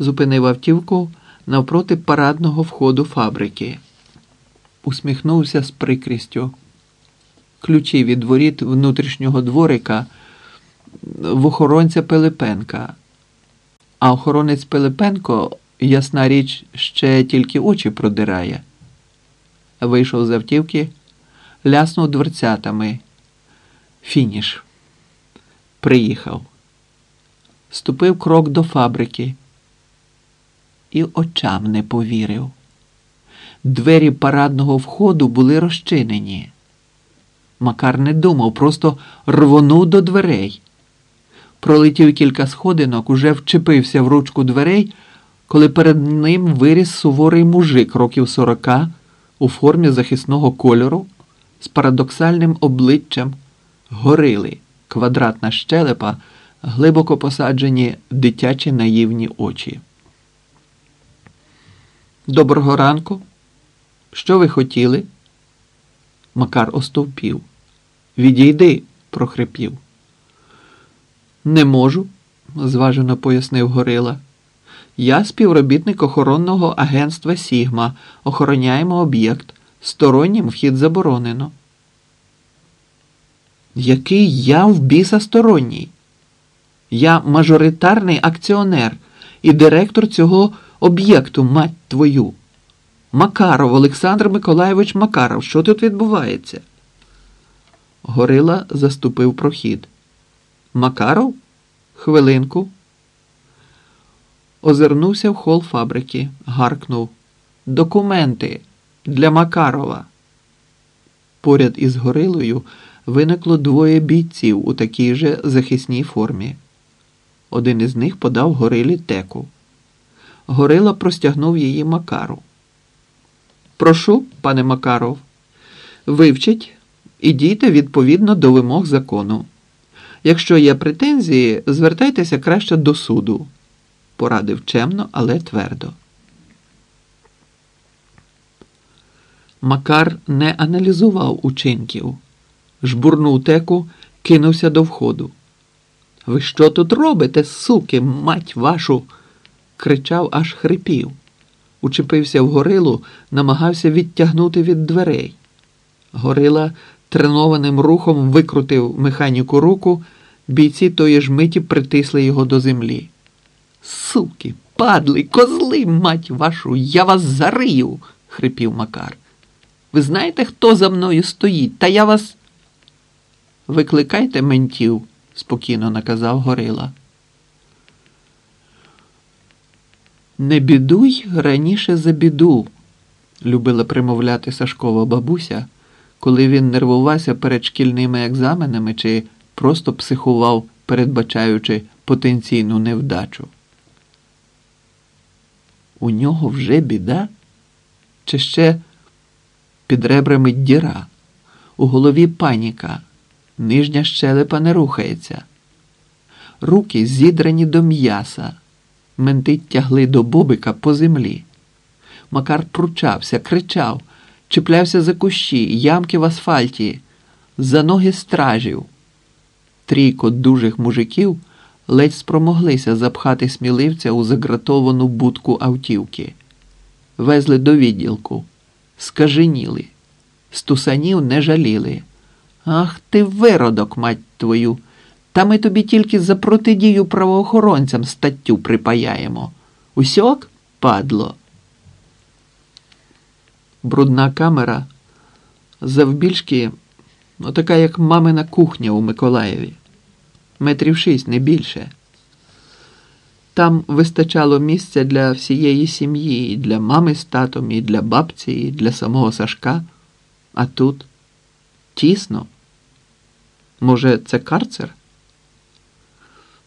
зупинив автівку навпроти парадного входу фабрики. Усміхнувся з прикрістю. Ключі від воріт внутрішнього дворика в охоронця Пилипенка. А охоронець Пилипенко, ясна річ, ще тільки очі продирає. Вийшов з автівки, ляснув дверцятами. Фініш. Приїхав. Ступив крок до фабрики і очам не повірив. Двері парадного входу були розчинені. Макар не думав, просто рвонув до дверей. Пролетів кілька сходинок, уже вчепився в ручку дверей, коли перед ним виріс суворий мужик років сорока у формі захисного кольору з парадоксальним обличчям горили, квадратна щелепа, глибоко посаджені дитячі наївні очі. Доброго ранку. Що ви хотіли? Макар остовпів. Відійди, прохрипів. Не можу, зважено пояснив Горила. Я співробітник охоронного агентства Сігма. Охороняємо об'єкт. Стороннім вхід заборонено. Який я в біса сторонній? Я мажоритарний акціонер і директор цього об'єкту, мать твою. Макаров Олександр Миколайович Макаров. Що тут відбувається? Горила заступив прохід. Макаров? Хвилинку. Озирнувся в хол фабрики, гаркнув. Документи для Макарова. Поряд із горилою виникло двоє бійців у такій же захисній формі. Один із них подав горилі теку. Горила простягнув її Макару. Прошу, пане Макаров, вивчіть і дійте відповідно до вимог закону. Якщо є претензії, звертайтеся краще до суду, порадив чемно, але твердо. Макар не аналізував учинків, жбурнув теку, кинувся до входу. Ви що тут робите, суки, мать вашу? Кричав, аж хрипів. Учепився в горилу, намагався відтягнути від дверей. Горила тренованим рухом викрутив механіку руку, бійці тої ж миті притисли його до землі. Суки, падли, козли, мать вашу, я вас зарию, хрипів Макар. Ви знаєте, хто за мною стоїть? Та я вас. Викликайте ментів, спокійно наказав Горила. Не бідуй раніше за біду, любила примовляти Сашкова бабуся, коли він нервувався перед шкільними екзаменами чи просто психував, передбачаючи потенційну невдачу. У нього вже біда? Чи ще під ребрами діра, у голові паніка, нижня щелепа не рухається, руки зідрані до м'яса. Менти тягли до бобика по землі. Макар пручався, кричав, чіплявся за кущі, ямки в асфальті, за ноги стражів. Трійко дужих мужиків ледь спромоглися запхати сміливця у загратовану будку автівки. Везли до відділку, скаженіли, стусанів не жаліли. Ах ти виродок, мать твою! Та ми тобі тільки за протидію правоохоронцям статтю припаяємо. Усьок, падло. Брудна камера завбільшки, ну, така, як мамина кухня у Миколаєві. Метрів шість, не більше. Там вистачало місця для всієї сім'ї, і для мами з татом, і для бабці, і для самого Сашка. А тут тісно. Може, це карцер?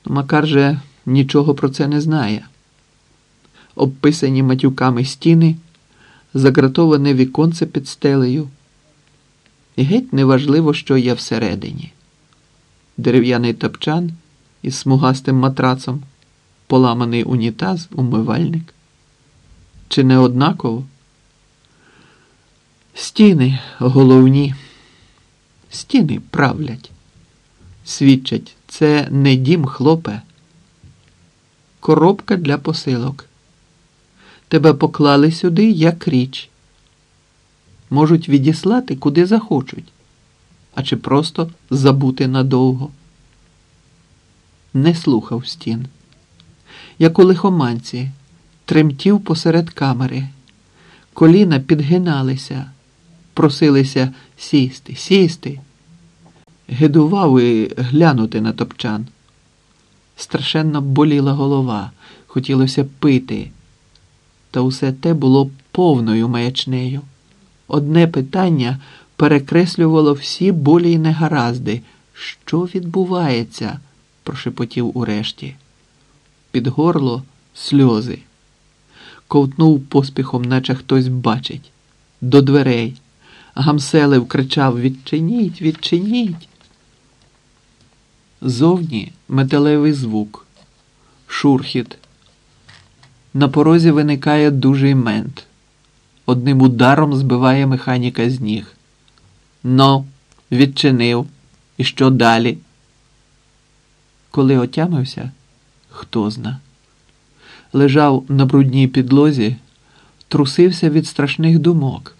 Макар же нічого про це не знає. Обписані матюками стіни, загратоване віконце під стелею. І геть неважливо, що є всередині. Дерев'яний топчан із смугастим матрацом, поламаний унітаз, умивальник. Чи не однаково? Стіни головні, стіни правлять, свідчать. Це не дім хлопе. коробка для посилок. Тебе поклали сюди як річ. Можуть відіслати куди захочуть, а чи просто забути надовго. Не слухав стін. Як у лихоманці, тремтів посеред камери, коліна підгиналися, просилися сісти, сісти. Гидував і глянути на топчан. Страшенно боліла голова, хотілося пити. Та усе те було повною маячнею. Одне питання перекреслювало всі болі й негаразди. Що відбувається? прошепотів урешті. Під горло сльози. Ковтнув поспіхом, наче хтось бачить. До дверей. Гамселев кричав Відчиніть, відчиніть. Зовні металевий звук, шурхіт. На порозі виникає дужий мент. Одним ударом збиває механіка з ніг. Но, відчинив. І що далі? Коли отямився, хто зна. Лежав на брудній підлозі, трусився від страшних думок.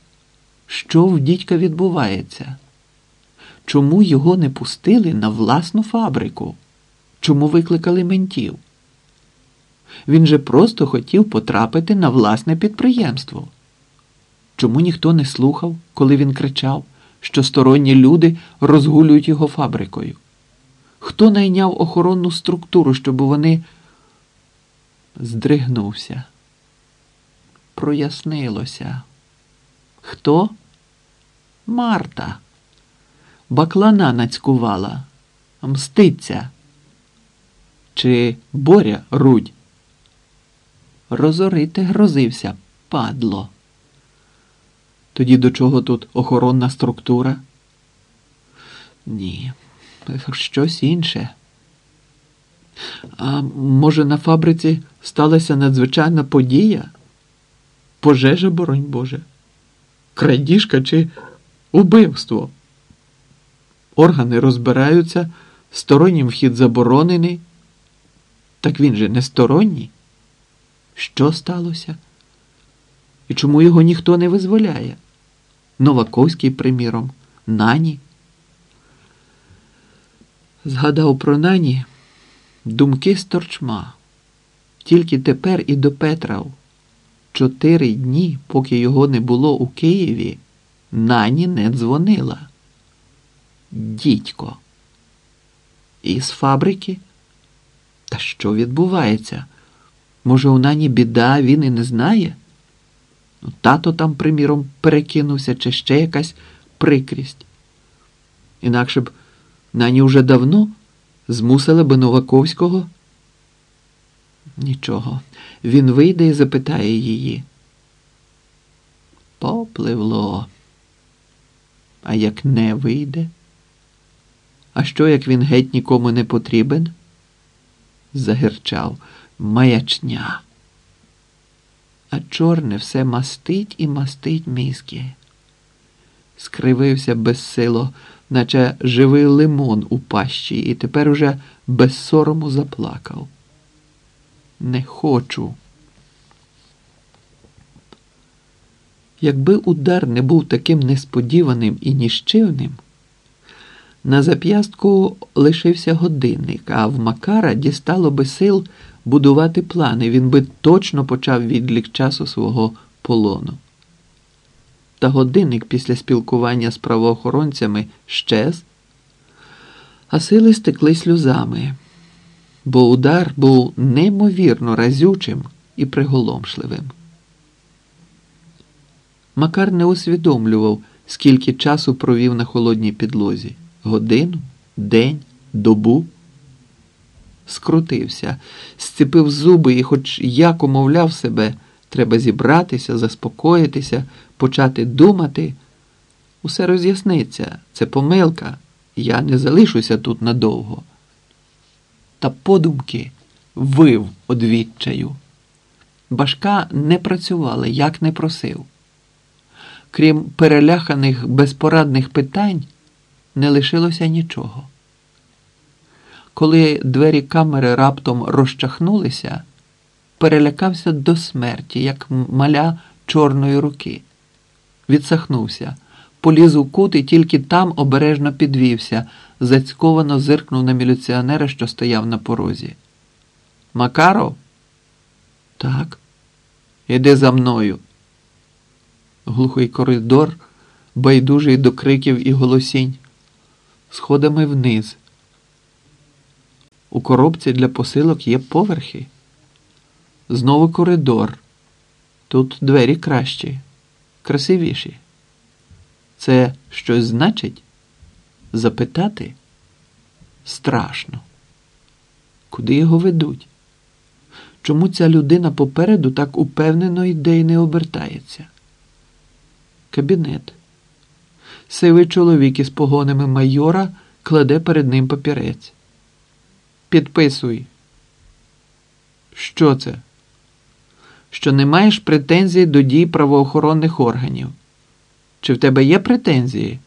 Що в дідька відбувається? Чому його не пустили на власну фабрику? Чому викликали ментів? Він же просто хотів потрапити на власне підприємство. Чому ніхто не слухав, коли він кричав, що сторонні люди розгулюють його фабрикою? Хто найняв охоронну структуру, щоб вони здригнувся? Прояснилося. Хто? Марта. Баклана нацькувала. Мститься. Чи боря рудь? Розорити грозився, падло. Тоді до чого тут охоронна структура? Ні, щось інше. А може, на фабриці сталася надзвичайна подія? Пожежа, боронь Боже, крадіжка чи убивство? Органи розбираються, стороннім вхід заборонений. Так він же не сторонній. Що сталося? І чому його ніхто не визволяє? Новаковський, приміром, нані. Згадав про нані думки з торчма. Тільки тепер і до Петрав. Чотири дні, поки його не було у Києві, нані не дзвонила. Дідько. Із фабрики? Та що відбувається? Може, у нані біда, він і не знає? Ну, Тато там, приміром, перекинувся, чи ще якась прикрість. Інакше б нані вже давно змусили би Новаковського. Нічого, він вийде і запитає її. Попливло. А як не вийде? А що, як він геть нікому не потрібен? Загерчав маячня. А чорне все мастить і мастить мізки. Скривився безсило, наче живий лимон у пащі, і тепер уже без сорому заплакав. Не хочу. Якби удар не був таким несподіваним і ніщивним, на зап'ястку лишився годинник, а в Макара дістало би сил будувати плани, він би точно почав відлік часу свого полону. Та годинник після спілкування з правоохоронцями щез, а сили стекли сльозами, бо удар був неймовірно разючим і приголомшливим. Макар не усвідомлював, скільки часу провів на холодній підлозі годину, день, добу. Скрутився, сціпив зуби і, хоч як умовляв себе, треба зібратися, заспокоїтися, почати думати. Усе роз'ясниться, це помилка, я не залишуся тут надовго. Та подумки вив одвідчаю. Башка не працювала, як не просив. Крім переляханих безпорадних питань не лишилося нічого. Коли двері камери раптом розчахнулися, перелякався до смерті, як маля чорної руки. Відсахнувся, поліз у кут і тільки там обережно підвівся, зацьковано зиркнув на міліціонера, що стояв на порозі. Макаров? Так. Іди за мною. Глухий коридор, байдужий до криків і голосінь. Сходами вниз. У коробці для посилок є поверхи. Знову коридор. Тут двері кращі, красивіші. Це щось значить? Запитати? Страшно. Куди його ведуть? Чому ця людина попереду так упевнено йде і не обертається? Кабінет. Сивий чоловік із погонами майора кладе перед ним папірець. Підписуй. Що це? Що не маєш претензій до дій правоохоронних органів. Чи в тебе є претензії?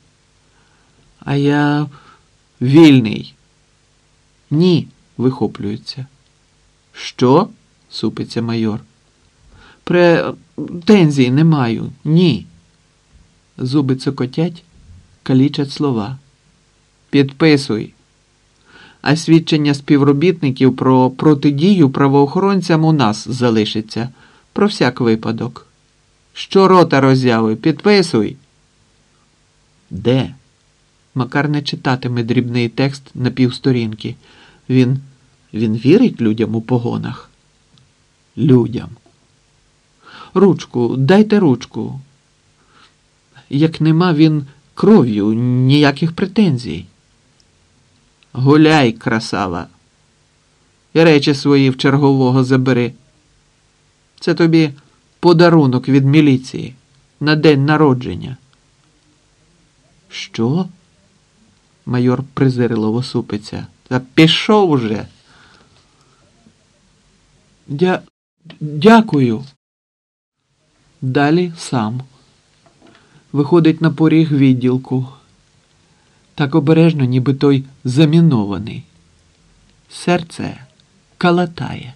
А я вільний. Ні, вихоплюється. Що? супиться майор. Претензій не маю. Ні. Зуби цокотять, калічать слова. Підписуй. А свідчення співробітників про протидію правоохоронцям у нас залишиться про всяк випадок. Що рота роззяви? Підписуй. Де? Макар не читатиме дрібний текст на півсторінки. Він він вірить людям у погонах? Людям. Ручку, дайте ручку. Як нема він кров'ю, ніяких претензій. Гуляй, красава. І речі свої в чергового забери. Це тобі подарунок від міліції на день народження. Що? Майор презирливо супиться. Та пішов уже. Дя... Дякую. Далі сам. Виходить на поріг відділку. Так обережно, ніби той замінований. Серце калатає.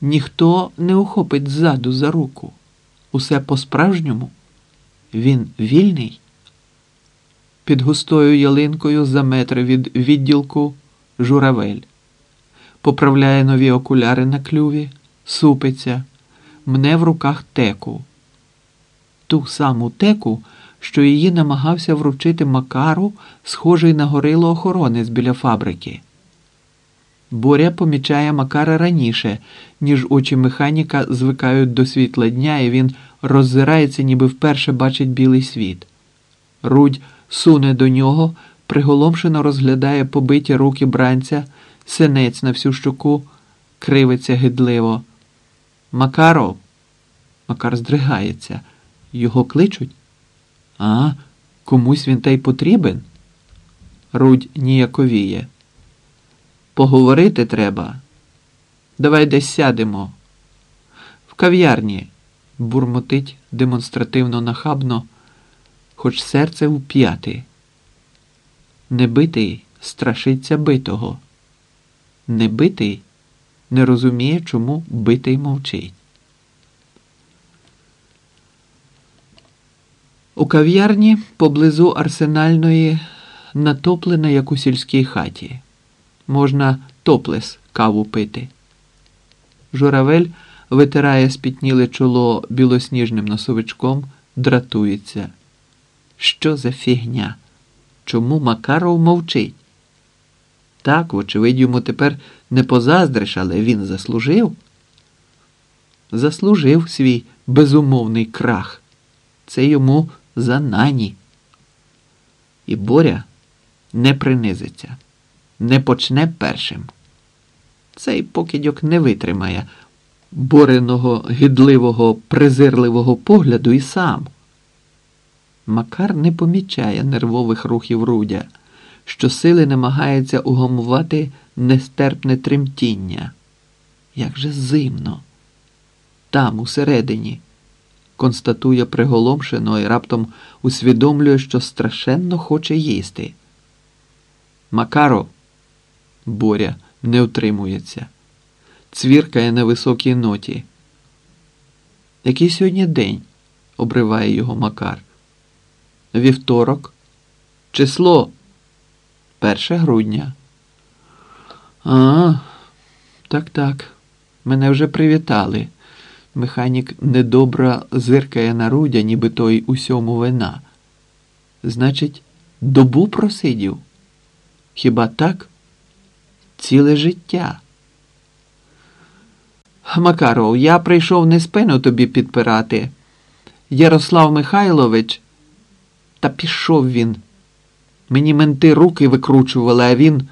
Ніхто не ухопить ззаду за руку. Усе по-справжньому. Він вільний. Під густою ялинкою за метри від відділку журавель. Поправляє нові окуляри на клюві, супиться, мне в руках теку. Ту саму теку, що її намагався вручити Макару, схожий на горило охоронець біля фабрики. Боря помічає Макара раніше, ніж очі механіка звикають до світла дня, і він роззирається, ніби вперше бачить білий світ. Рудь суне до нього, приголомшено розглядає побиті руки бранця, синець на всю щоку, кривиться гидливо. Макаров. Макар здригається. Його кличуть? А, комусь він та й потрібен? Рудь ніяковіє. Поговорити треба. Давай десь сядемо. В кав'ярні, бурмотить демонстративно нахабно, хоч серце вп'яти. Небитий страшиться битого. Небитий не розуміє, чому битий мовчить. У кав'ярні поблизу арсенальної натоплена, як у сільській хаті. Можна топлес каву пити. Журавель витирає спітніле чоло білосніжним носовичком, дратується. Що за фігня? Чому Макаров мовчить? Так, вочевидь, йому тепер не позаздриш, але він заслужив. Заслужив свій безумовний крах. Це йому за нані. І Боря не принизиться, не почне першим. Цей покидьок не витримає бореного, гідливого, презирливого погляду і сам. Макар не помічає нервових рухів Рудя, що сили намагається угамувати нестерпне тремтіння. Як же зимно, там, усередині констатує приголомшено і раптом усвідомлює, що страшенно хоче їсти. Макаро, Боря не утримується. цвіркає на високій ноті. Який сьогодні день? обриває його Макар. Вівторок. Число. Перше грудня. А, так, так. Мене вже привітали. Механік недобре зиркає на рудя, ніби той усьому вина. Значить, добу просидів? Хіба так? Ціле життя. Макаров, я прийшов не спину тобі підпирати. Ярослав Михайлович, та пішов він. Мені менти руки викручували, а він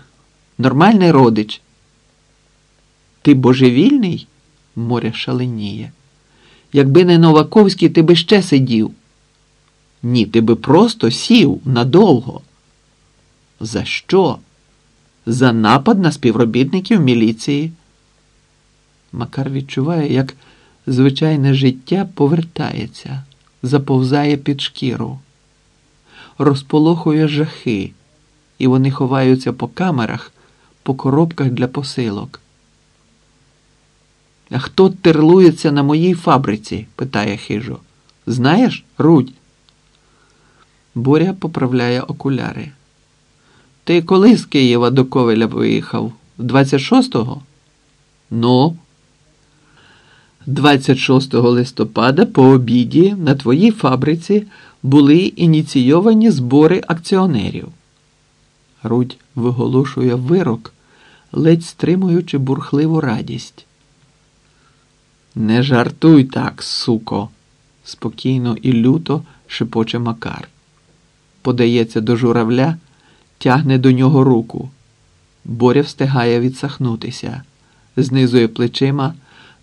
нормальний родич. Ти божевільний? Моря шаленіє. Якби не Новаковський, ти би ще сидів. Ні, ти би просто сів надовго. За що? За напад на співробітників міліції. Макар відчуває, як звичайне життя повертається, заповзає під шкіру, розполохує жахи, і вони ховаються по камерах, по коробках для посилок. А хто терлується на моїй фабриці? питає хижо. Знаєш, Рудь? Боря поправляє окуляри. Ти коли з Києва до Ковеля виїхав? 26-го? Ну, 26 листопада по обіді на твоїй фабриці були ініційовані збори акціонерів. Рудь виголошує вирок, ледь стримуючи бурхливу радість. Не жартуй так, суко, спокійно і люто шепоче Макар. Подається до журавля, тягне до нього руку. Боря встигає відсахнутися, знизує плечима,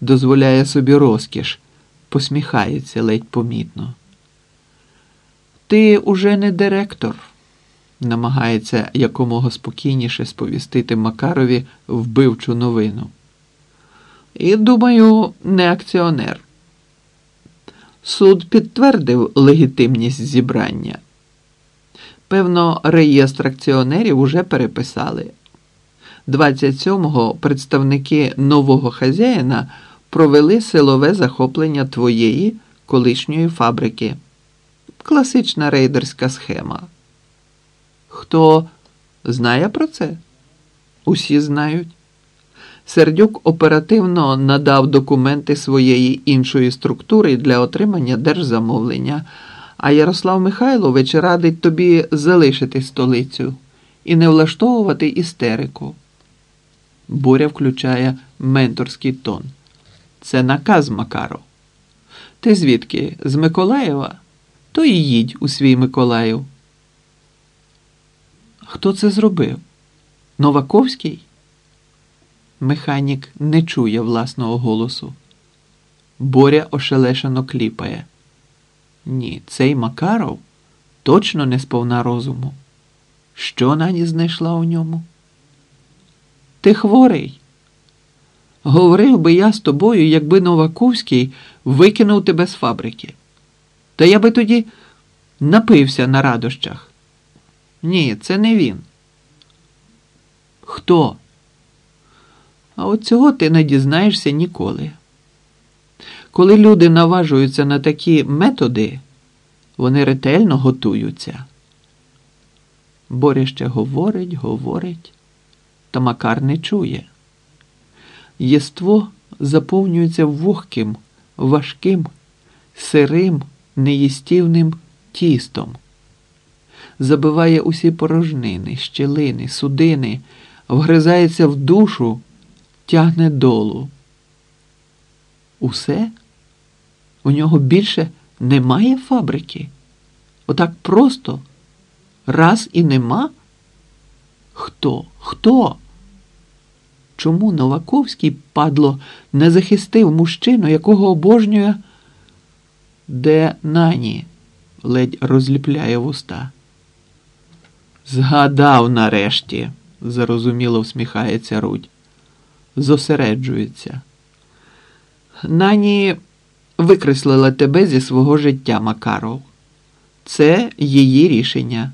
дозволяє собі розкіш, посміхається ледь помітно. Ти уже не директор, намагається якомога спокійніше сповістити Макарові вбивчу новину. І, думаю, не акціонер. Суд підтвердив легітимність зібрання. Певно, реєстр акціонерів уже переписали. 27-го представники нового хазяїна провели силове захоплення твоєї колишньої фабрики. Класична рейдерська схема. Хто знає про це? Усі знають. Сердюк оперативно надав документи своєї іншої структури для отримання держзамовлення, а Ярослав Михайлович радить тобі залишити столицю і не влаштовувати істерику. Боря включає менторський тон. Це наказ Макаров. Ти звідки? З Миколаєва? То і їдь у свій Миколаїв. Хто це зробив? Новаковський? Механік не чує власного голосу. Боря ошелешено кліпає. Ні, цей Макаров точно не сповна розуму. Що нані знайшла у ньому? Ти хворий. Говорив би я з тобою, якби Новаковський викинув тебе з фабрики. Та я би тоді напився на радощах. Ні, це не він. Хто? А от цього ти не дізнаєшся ніколи. Коли люди наважуються на такі методи, вони ретельно готуються. Боря ще говорить, говорить, та Макар не чує. Єство заповнюється вогким, важким, сирим, неїстівним тістом, забиває усі порожнини, щелини, судини, вгризається в душу тягне долу. Усе? У нього більше немає фабрики? Отак просто раз і нема? Хто? Хто? Чому Новаковський, падло, не захистив мужчину, якого обожнює? Де нані? ледь розліпляє вуста. Згадав нарешті, зарозуміло всміхається Рудь зосереджується. Нані викреслила тебе зі свого життя, Макаров. Це її рішення.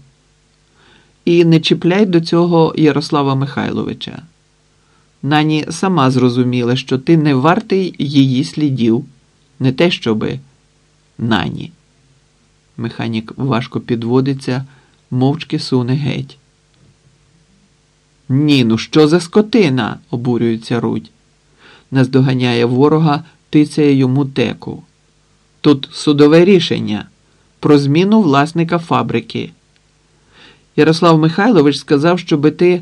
І не чіпляй до цього Ярослава Михайловича. Нані сама зрозуміла, що ти не вартий її слідів, не те щоби нані. Механік важко підводиться, мовчки суне геть. Ні, ну що за скотина? обурюється Рудь. Наздоганяє ворога, тицяє йому теку. Тут судове рішення про зміну власника фабрики. Ярослав Михайлович сказав, щоби ти.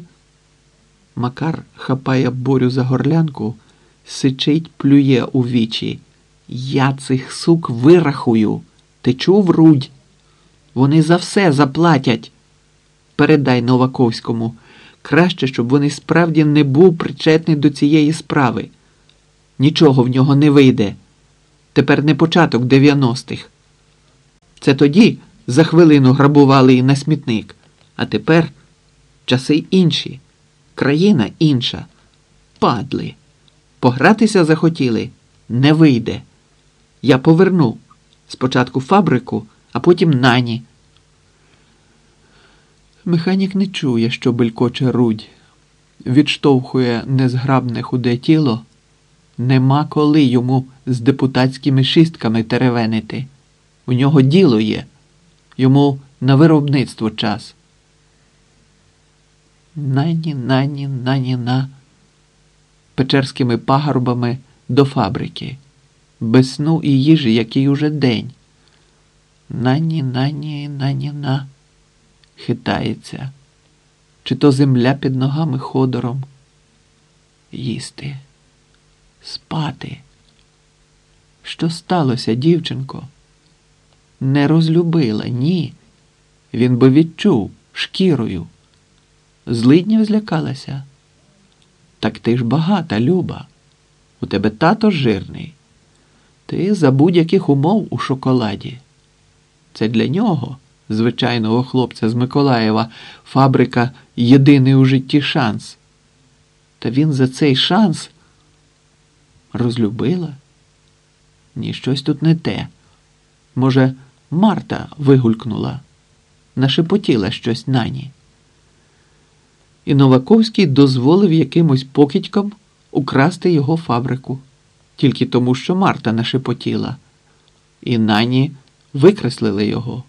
Макар хапає борю за горлянку, сичить, плює у вічі. Я цих сук вирахую. Ти чув, Рудь? Вони за все заплатять. Передай Новаковському. Краще, щоб вони справді не був причетний до цієї справи. Нічого в нього не вийде. Тепер не початок 90-х. Це тоді за хвилину грабували і на смітник, а тепер часи інші, країна інша. Падли. Погратися захотіли не вийде. Я поверну спочатку фабрику, а потім нані. Механік не чує, що белькоче рудь, відштовхує незграбне худе тіло. Нема коли йому з депутатськими шістками теревенити. У нього діло є, йому на виробництво час. Нані, нані, нані, на печерськими пагорбами до фабрики, без сну і їжі, який уже день. Нані, нані, нані, на хитається, чи то земля під ногами ходором. Їсти, спати. Що сталося, дівчинко? Не розлюбила, ні. Він би відчув шкірою. Злиднів злякалася. Так ти ж багата, Люба. У тебе тато жирний. Ти за будь-яких умов у шоколаді. Це для нього, звичайного хлопця з Миколаєва, фабрика єдиний у житті шанс. Та він за цей шанс розлюбила? Ні, щось тут не те. Може, Марта вигулькнула, нашепотіла щось нані. І Новаковський дозволив якимось покидькам украсти його фабрику, тільки тому, що Марта нашепотіла, і нані викреслили його.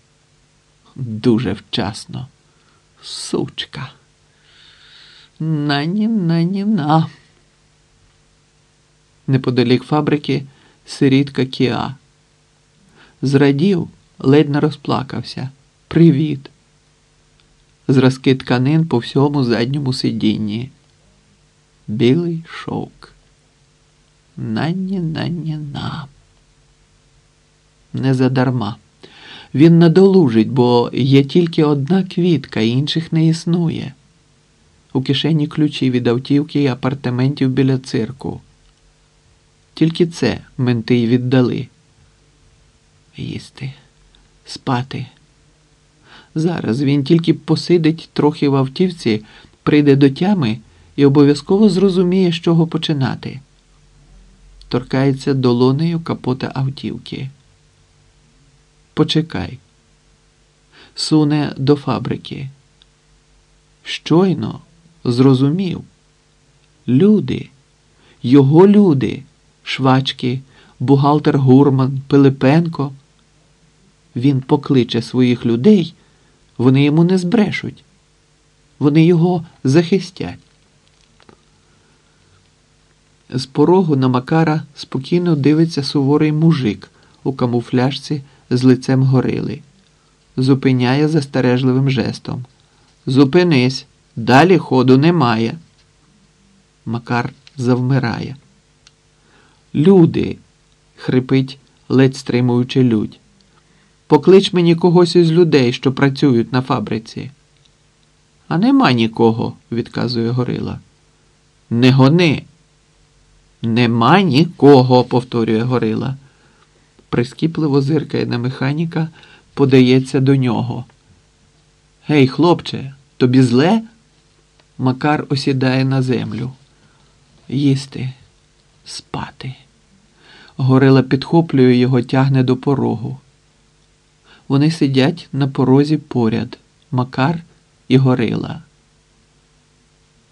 Дуже вчасно. Сучка. Нані, нані, на. Неподалік фабрики сирітка Кіа. Зрадів, ледь не розплакався. Привіт. Зразки тканин по всьому задньому сидінні. Білий шовк. Нані, нані, на. Не задарма. Він надолужить, бо є тільки одна квітка, інших не існує. У кишені ключі від автівки і апартаментів біля цирку. Тільки це менти й віддали. Їсти, спати. Зараз він тільки посидить трохи в автівці, прийде до тями і обов'язково зрозуміє, з чого починати. Торкається долонею капота автівки. Почекай. Суне до фабрики. Щойно зрозумів. Люди, його люди, швачки, бухгалтер Гурман, Пилипенко. Він покличе своїх людей, вони йому не збрешуть. Вони його захистять. З порогу на Макара спокійно дивиться суворий мужик у камуфляжці з лицем горили. Зупиняє застережливим жестом. Зупинись, далі ходу немає. Макар завмирає. Люди, хрипить, ледь стримуючи лють. Поклич мені когось із людей, що працюють на фабриці. А нема нікого, відказує Горила. Не гони. Нема нікого, повторює Горила. Прискіпливо зиркає на механіка, подається до нього. Гей, хлопче, тобі зле? Макар осідає на землю. Їсти, спати. Горила підхоплює його, тягне до порогу. Вони сидять на порозі поряд Макар і Горила.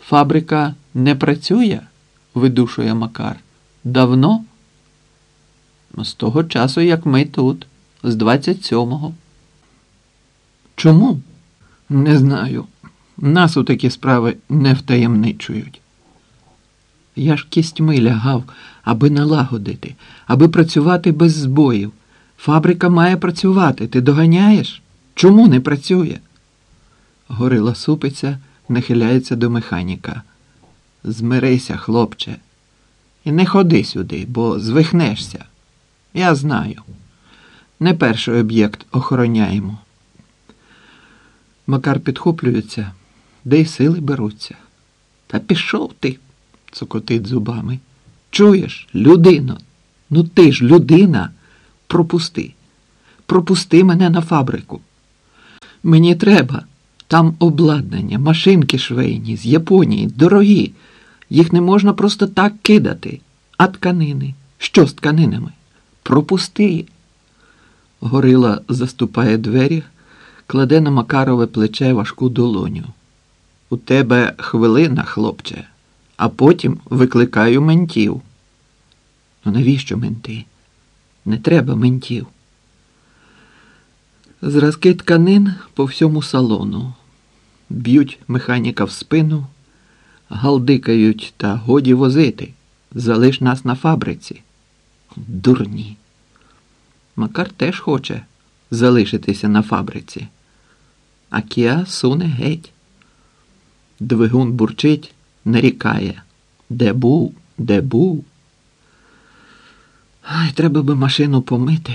Фабрика Не працює? видушує Макар. Давно? «Ну, З того часу, як ми тут, з 27-го. Чому? Не знаю. Нас у такі справи не втаємничують. Я ж кістьми лягав, аби налагодити, аби працювати без збоїв. Фабрика має працювати. Ти доганяєш? Чому не працює? Горила супиться, нахиляється до механіка. Змирися, хлопче, і не ходи сюди, бо звихнешся. Я знаю. Не перший об'єкт охороняємо. Макар підхоплюється, де й сили беруться. Та пішов ти, цокотить зубами. Чуєш, людино, ну ти ж людина. Пропусти. Пропусти мене на фабрику. Мені треба. Там обладнання, машинки швейні з Японії, дорогі. Їх не можна просто так кидати. А тканини? Що з тканинами? Пропусти. Горила заступає двері, кладе на Макарове плече важку долоню. У тебе хвилина, хлопче, а потім викликаю ментів. Ну навіщо менти? Не треба ментів. Зразки тканин по всьому салону. Б'ють механіка в спину, галдикають та годі возити. Залиш нас на фабриці. Дурні. Макар теж хоче залишитися на фабриці. А Кіа суне геть. Двигун бурчить, нарікає. Де був, де був? Ай, треба би машину помити.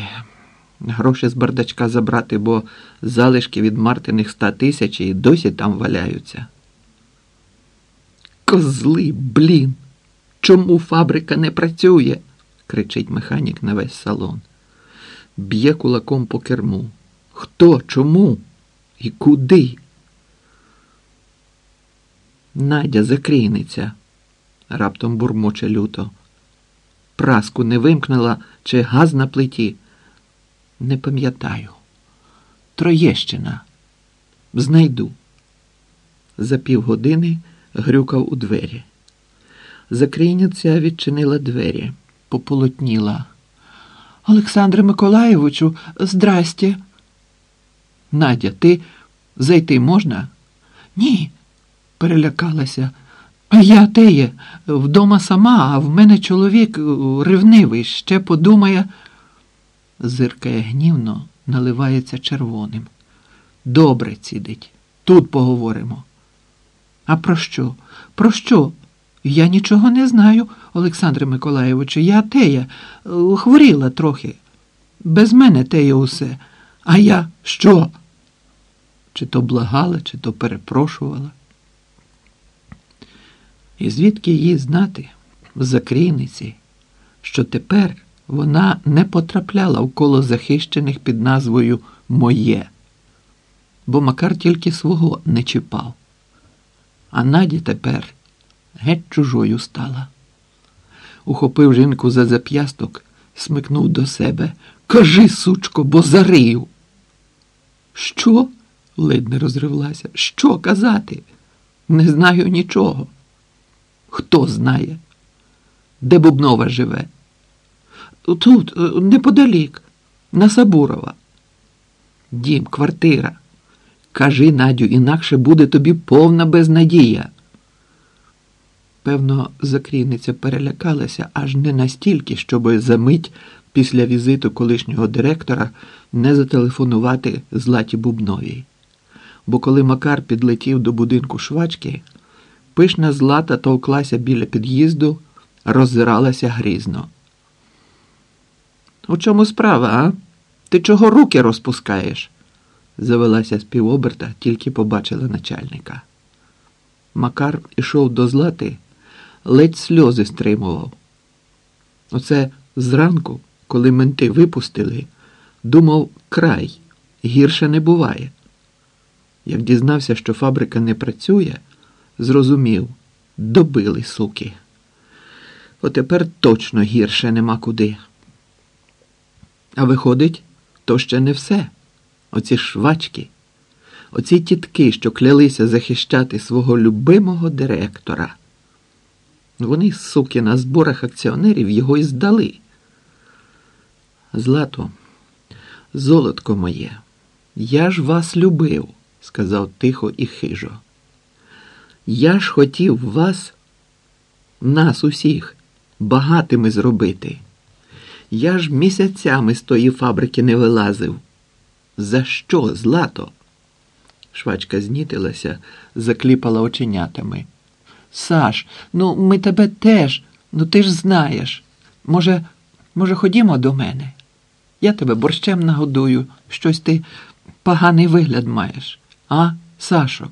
Гроші з бардачка забрати, бо залишки від Мартиних ста тисяч і досі там валяються. Козли, блін! Чому фабрика не працює? Кричить механік на весь салон. Б'є кулаком по керму. Хто? Чому? І куди? Надя закрійниця, раптом бурмоче люто. Праску не вимкнула чи газ на плиті. Не пам'ятаю. Троєщина. Знайду. За півгодини грюкав у двері. Закрійниця відчинила двері, пополотніла. Олександре Миколаєвичу, здрасте. Надя, ти зайти можна? Ні, перелякалася. А я теє, вдома сама, а в мене чоловік ревнивий, ще подумає. Зиркає гнівно, наливається червоним. Добре, цідить, тут поговоримо. А про що? Про що? Я нічого не знаю, Олександре Миколаєвичу. Я тея, хворіла трохи. Без мене теє усе. А я що? Чи то благала, чи то перепрошувала. І звідки їй знати, в закрійниці, що тепер вона не потрапляла в коло захищених під назвою Моє, бо Макар тільки свого не чіпав. А Наді тепер геть чужою стала. Ухопив жінку за зап'ясток, смикнув до себе. Кажи, сучко, бо зарию. Що? ледь не розривлася. Що казати? Не знаю нічого. Хто знає? Де Бубнова живе? Тут, неподалік, на Сабурова. Дім, квартира. Кажи, Надю, інакше буде тобі повна безнадія. Певно, закрійниця перелякалася аж не настільки, щоби за мить після візиту колишнього директора не зателефонувати Златі Бубновій. Бо коли Макар підлетів до будинку швачки, пишна злата товклася біля під'їзду, роззиралася грізно. У чому справа, а? Ти чого руки розпускаєш? завелася з півоберта, тільки побачила начальника. Макар ішов до злати, ледь сльози стримував. Оце зранку, коли менти випустили, думав край, гірше не буває. Як дізнався, що фабрика не працює, зрозумів, добили суки. Отепер точно гірше нема куди. А виходить, то ще не все. Оці швачки, оці тітки, що клялися захищати свого любимого директора. Вони, суки, на зборах акціонерів його і здали. Злато, золотко моє, я ж вас любив, сказав тихо і хижо. Я ж хотів вас, нас усіх, багатими зробити. Я ж місяцями з тої фабрики не вилазив. За що, злато? Швачка знітилася, закліпала оченятами. Саш, ну ми тебе теж, ну ти ж знаєш. Може, може, ходімо до мене? Я тебе борщем нагодую, щось ти поганий вигляд маєш. А, Сашо?